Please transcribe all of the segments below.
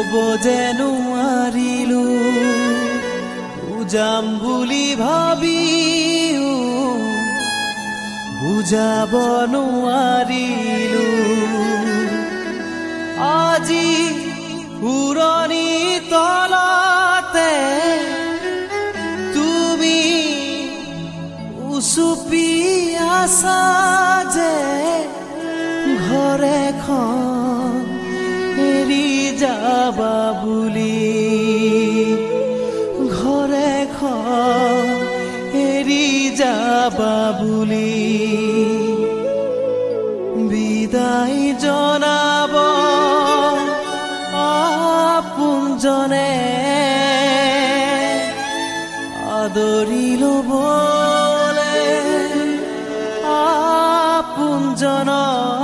কব যে নোৱাৰিলো বুজাম বুলি ভাবিও বুজাব নোৱাৰিলো আজি উৰণি তলতে তুমি উচুপি আছা যে ঘৰেখন যাবা বুলি। ঘৰেখন এৰি যাবা বুলি। বিদায় জনাব আপোনজনে আদৰি ল'বলে আপোনজনকে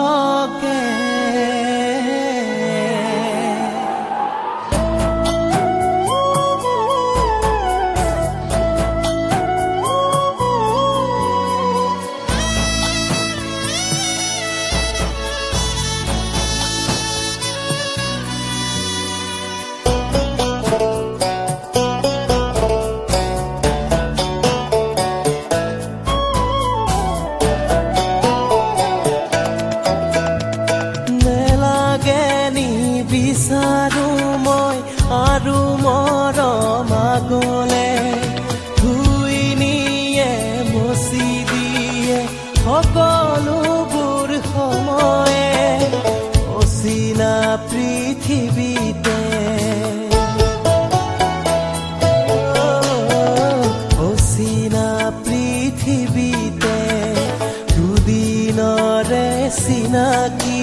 আৰু মৰম আগলে ধুই নিয়ে মচি দিয়ে সকলোবোৰ সময়ে। অচিনা পৃথিৱীতে। অচিনা পৃথিৱীতে দুদিনৰে চিনাকি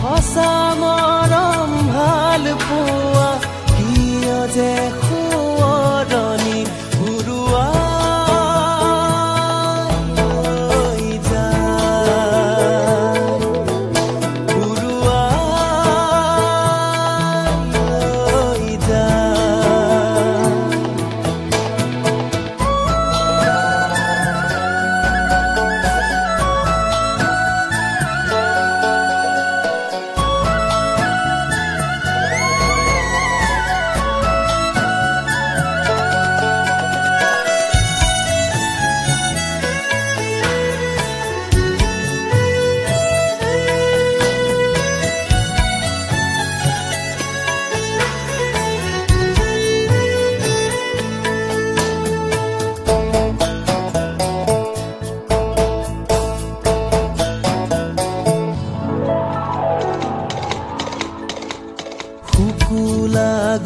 সঁচা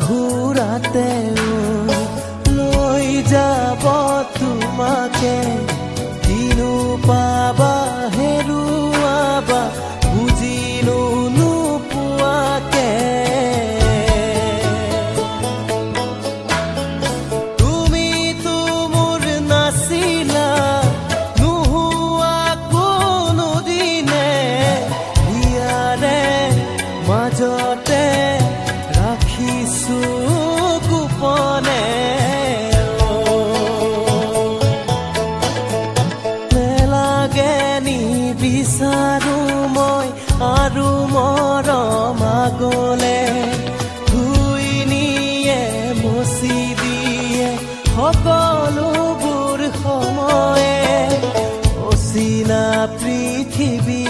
ঘুরাতে লই যাব তোমাকে কিনো পা বিচাৰো মই আৰু মৰম আগলে। ধুইনিয়ে মচি দিয়ে সকলোবোৰ সময়ে। অচিনা পৃথিৱী